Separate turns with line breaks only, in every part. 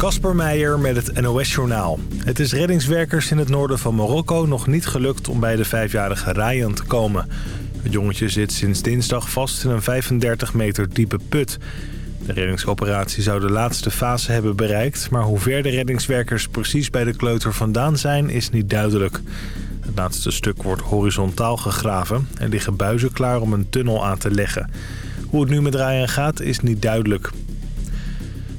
Kasper Meijer met het NOS-journaal. Het is reddingswerkers in het noorden van Marokko nog niet gelukt om bij de vijfjarige Ryan te komen. Het jongetje zit sinds dinsdag vast in een 35 meter diepe put. De reddingsoperatie zou de laatste fase hebben bereikt... maar hoe ver de reddingswerkers precies bij de kleuter vandaan zijn is niet duidelijk. Het laatste stuk wordt horizontaal gegraven en liggen buizen klaar om een tunnel aan te leggen. Hoe het nu met Ryan gaat is niet duidelijk.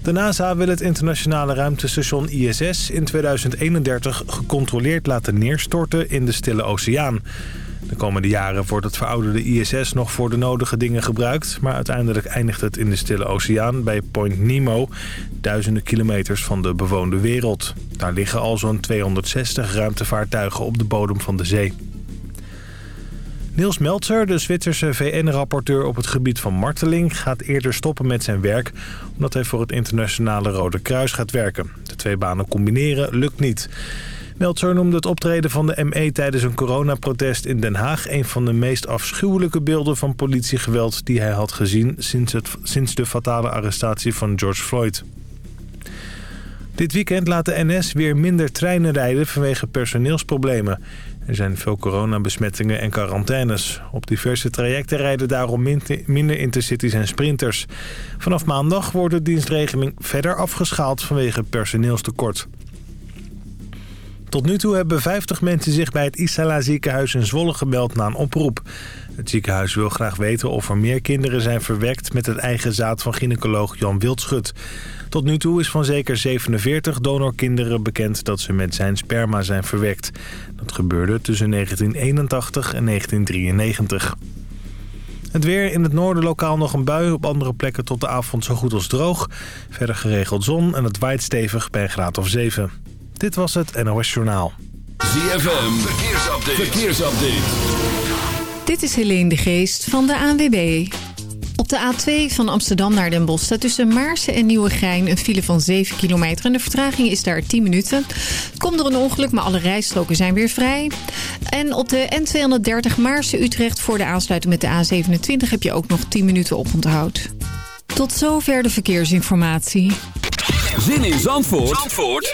De NASA wil het internationale ruimtestation ISS in 2031 gecontroleerd laten neerstorten in de Stille Oceaan. De komende jaren wordt het verouderde ISS nog voor de nodige dingen gebruikt... maar uiteindelijk eindigt het in de Stille Oceaan bij Point Nemo... duizenden kilometers van de bewoonde wereld. Daar liggen al zo'n 260 ruimtevaartuigen op de bodem van de zee. Niels Meltzer, de Zwitserse VN-rapporteur op het gebied van marteling... gaat eerder stoppen met zijn werk... omdat hij voor het internationale Rode Kruis gaat werken. De twee banen combineren lukt niet. Meltzer noemde het optreden van de ME tijdens een coronaprotest in Den Haag... een van de meest afschuwelijke beelden van politiegeweld die hij had gezien... sinds, het, sinds de fatale arrestatie van George Floyd. Dit weekend laat de NS weer minder treinen rijden vanwege personeelsproblemen. Er zijn veel coronabesmettingen en quarantaines. Op diverse trajecten rijden daarom minder intercities en sprinters. Vanaf maandag wordt de dienstregeling verder afgeschaald vanwege personeelstekort. Tot nu toe hebben 50 mensen zich bij het Isala ziekenhuis in Zwolle gebeld na een oproep. Het ziekenhuis wil graag weten of er meer kinderen zijn verwekt met het eigen zaad van gynaecoloog Jan Wildschut. Tot nu toe is van zeker 47 donorkinderen bekend dat ze met zijn sperma zijn verwekt. Dat gebeurde tussen 1981 en 1993. Het weer in het noorden lokaal nog een bui. Op andere plekken tot de avond zo goed als droog. Verder geregeld zon en het waait stevig bij een graad of 7. Dit was het NOS Journaal.
ZFM, verkeersupdate. verkeersupdate.
Dit is Helene de Geest van de ANWB. Op de A2 van Amsterdam naar Den Bosch staat tussen Maarsen en Nieuwegein een file van 7 kilometer. En de vertraging is daar 10 minuten. Komt door een ongeluk, maar alle rijstroken zijn weer vrij. En op de N230 Maarsen-Utrecht voor de aansluiting met de A27 heb je ook nog 10 minuten oponthoud. Tot zover de verkeersinformatie.
Zin in Zandvoort, Zandvoort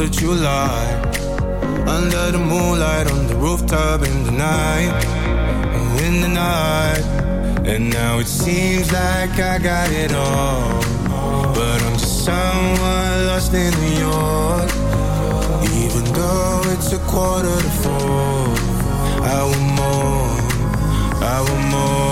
that you lie Under the moonlight, on the rooftop in the night. In the night. And now it seems like I got it all. But I'm just someone lost in New York. Even though it's a quarter to four. I want more, I want more.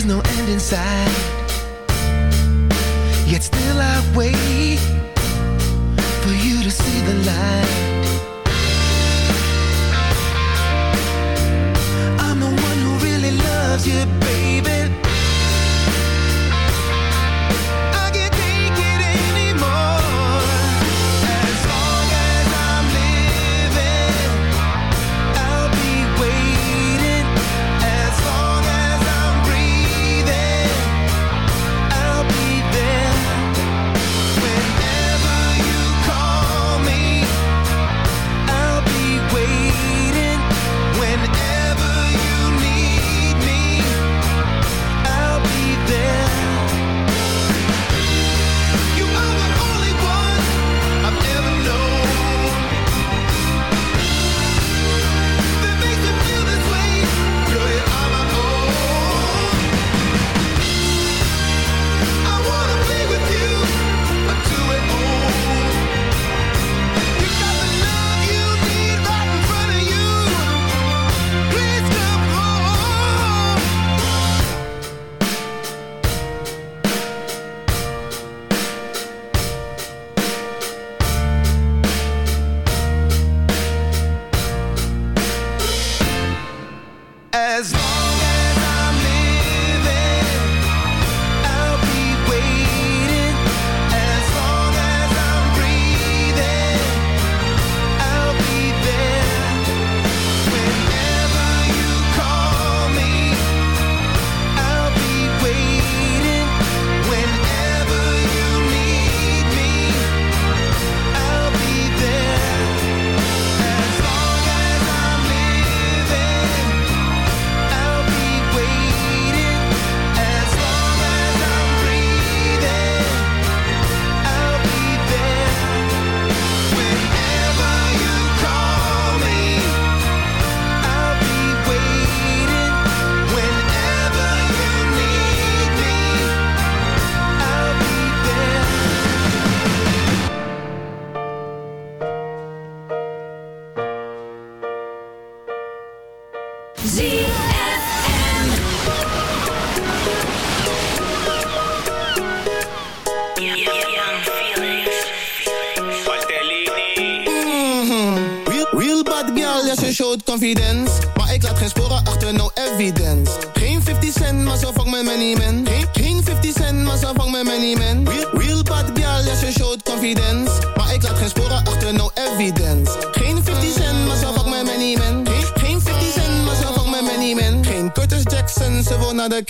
there's no end in sight. Yet still I wait for you to see the light. I'm the one who really loves you, baby.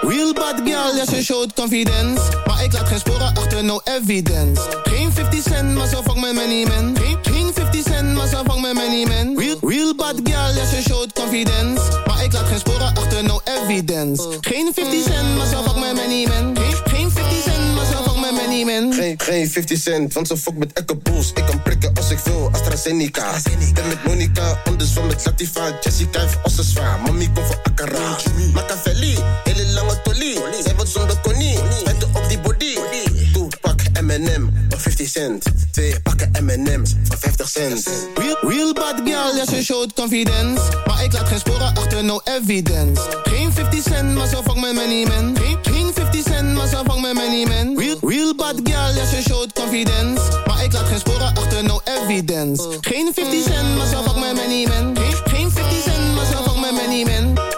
Real, bad girl, ja, ze showt confidence. Maar ik laat geen sporen achter, no evidence. Geen 50 cent, maar zo vang met money man. Geen, geen 50 cent, maar zo vang met money man. Real, real bad girl, ja, ze showt confidence. Maar ik laat geen sporen achter, no evidence. Geen 50 cent, maar zo vang met money man. Geen, man.
Geen, geen 50 cent, want ze fuck met Echo Bulls. Ik kan prikken als ik wil, AstraZeneca. Ben met Monica, andersom met Latifa. Jessica heeft als ze zwaar, mami komt voor Akara. Machiavelli, hele lange tolie. Zij wordt zonder konie, met op die body. Toe, pak M&M, 50 cent. Twee pakken M&M's, voor 50 cent.
Real, bad girl, ja, ze showt confidence. Maar ik laat geen sporen achter, no evidence. Geen 50 cent, maar zo vang met money man. Geen, geen 50 cent, maar zo vang met money man. Real, bad girl, ja, ze showt confidence. Maar ik laat geen sporen achter, no evidence. Geen 50 cent, maar zo vang met money man. Geen, geen 50 cent, maar zo vang met money man.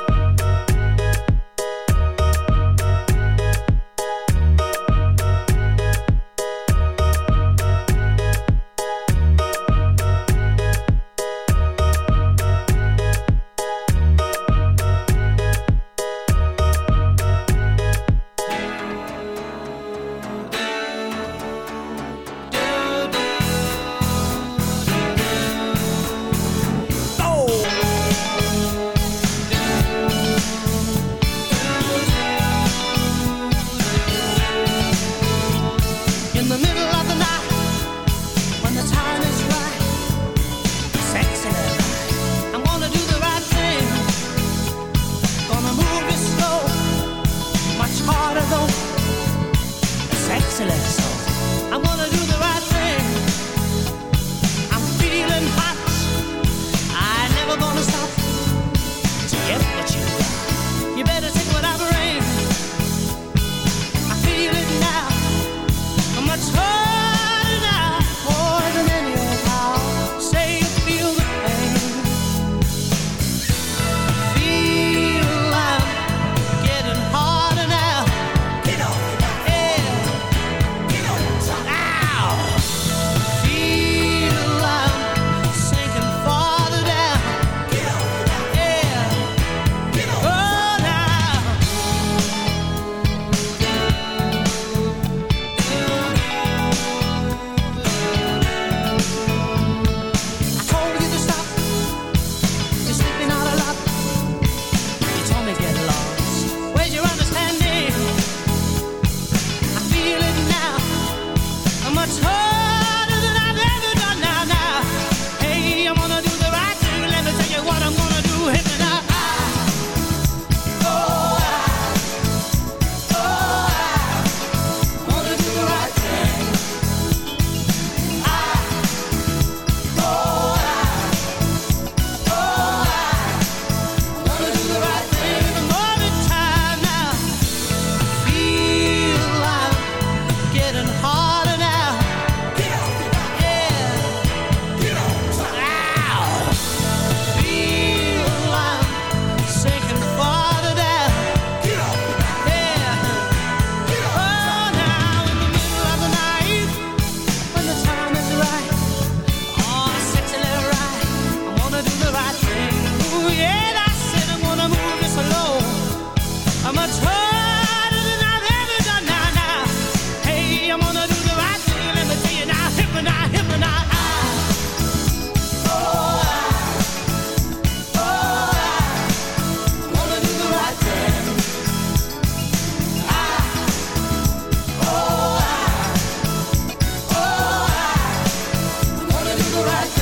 Right.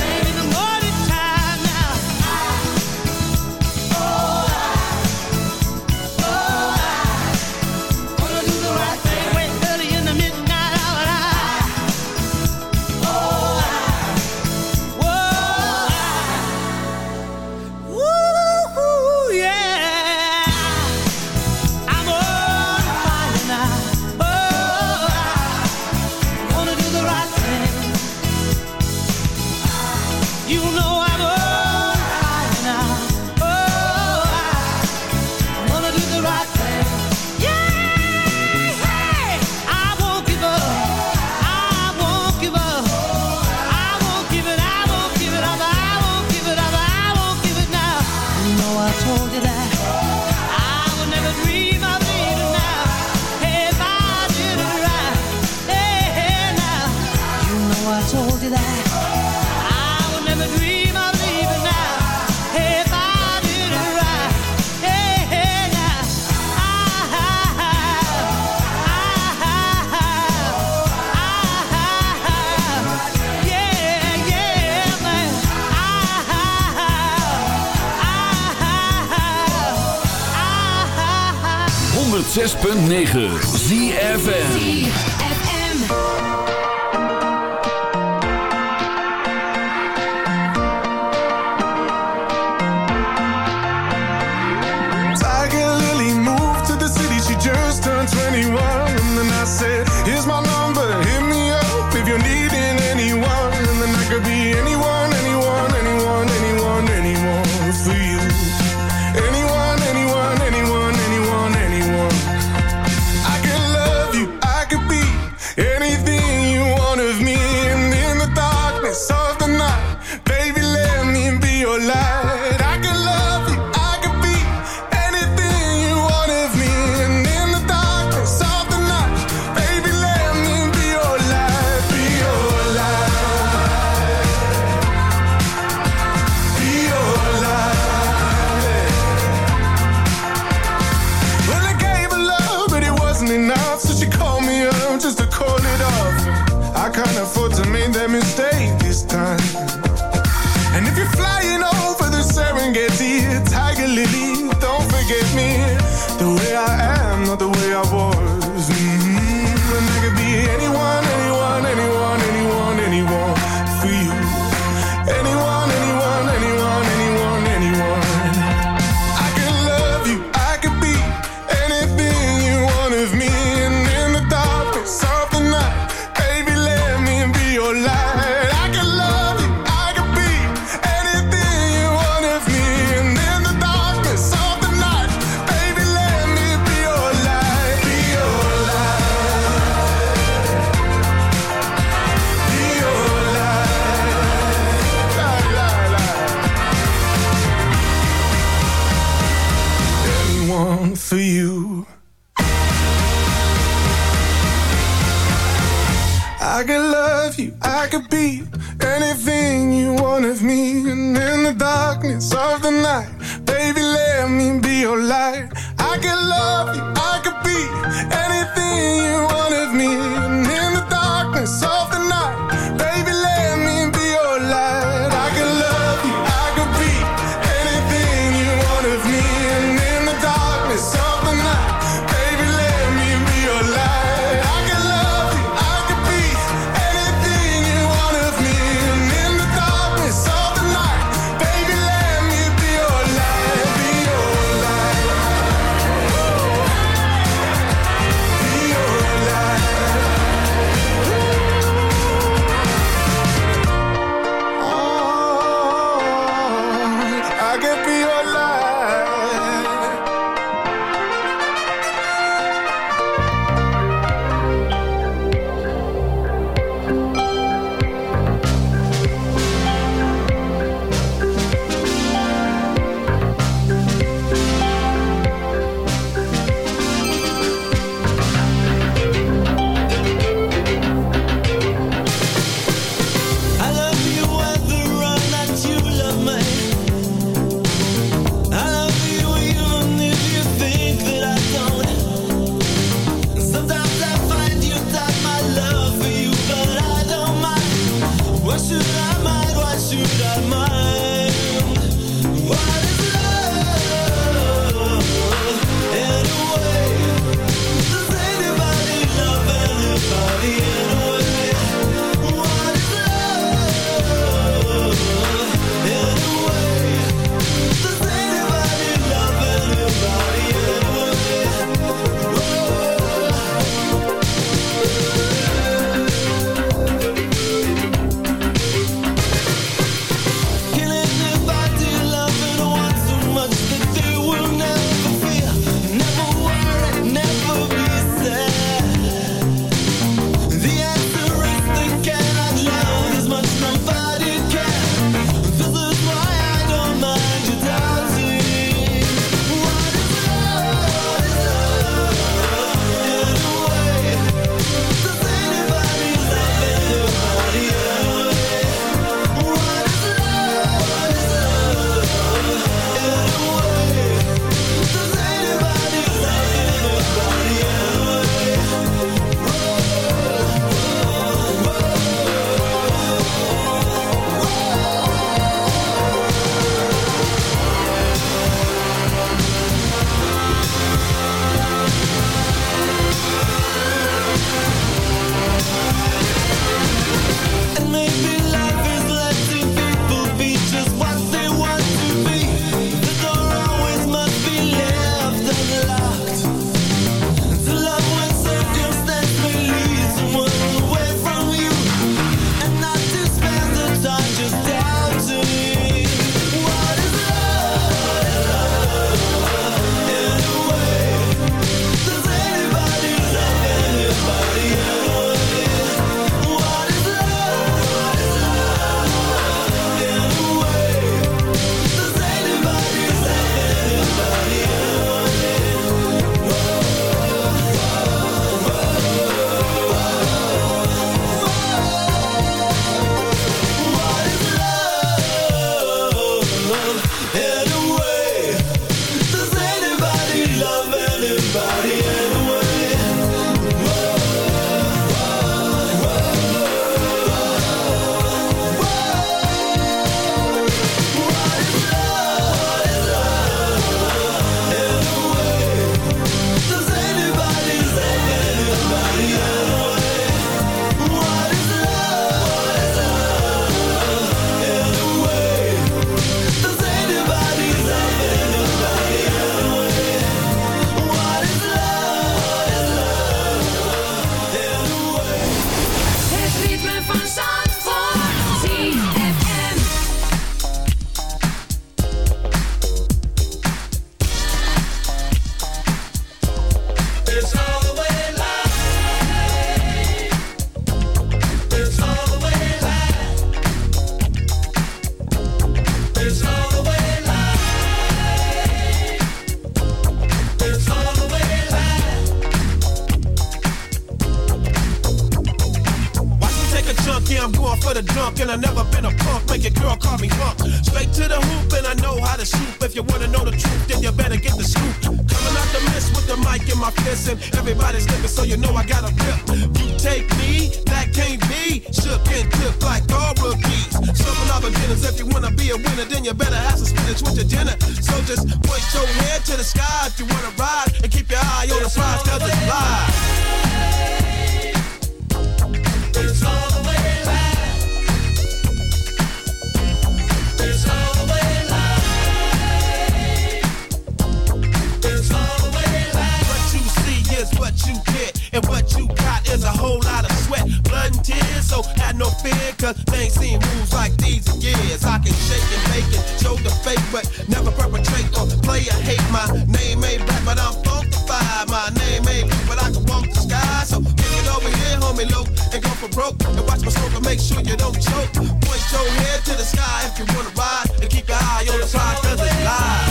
broke. And watch my smoke and make sure you don't choke. Point your head to the sky if you wanna ride. And keep your eye on the prize, cause it's live.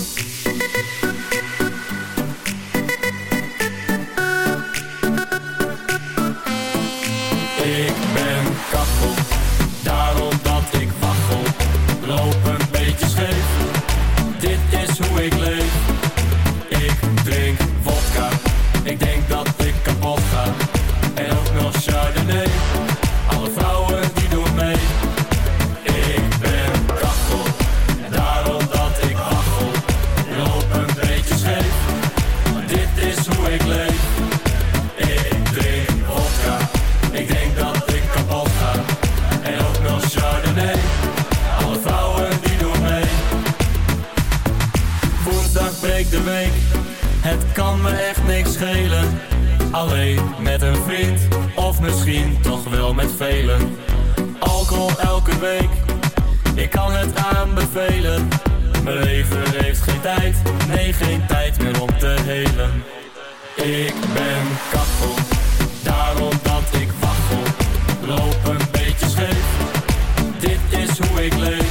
alleen met een vriend Of misschien toch wel met velen. Alcohol elke week, ik kan het aanbevelen. Mijn leven heeft geen tijd, nee geen tijd meer om te helen. Ik ben kachel, daarom dat ik wachel Loop een beetje scheef, dit is hoe ik leef.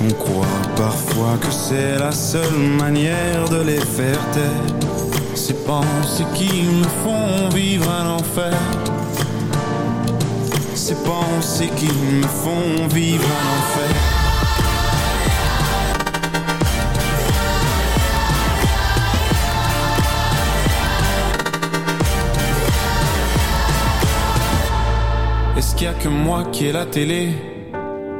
On croit parfois que c'est la seule manière de les faire taire. Ces pensées qui me font vivre un enfer. Ces pensées qui me font vivre un enfer. Est-ce qu'il y a que moi qui ai la télé?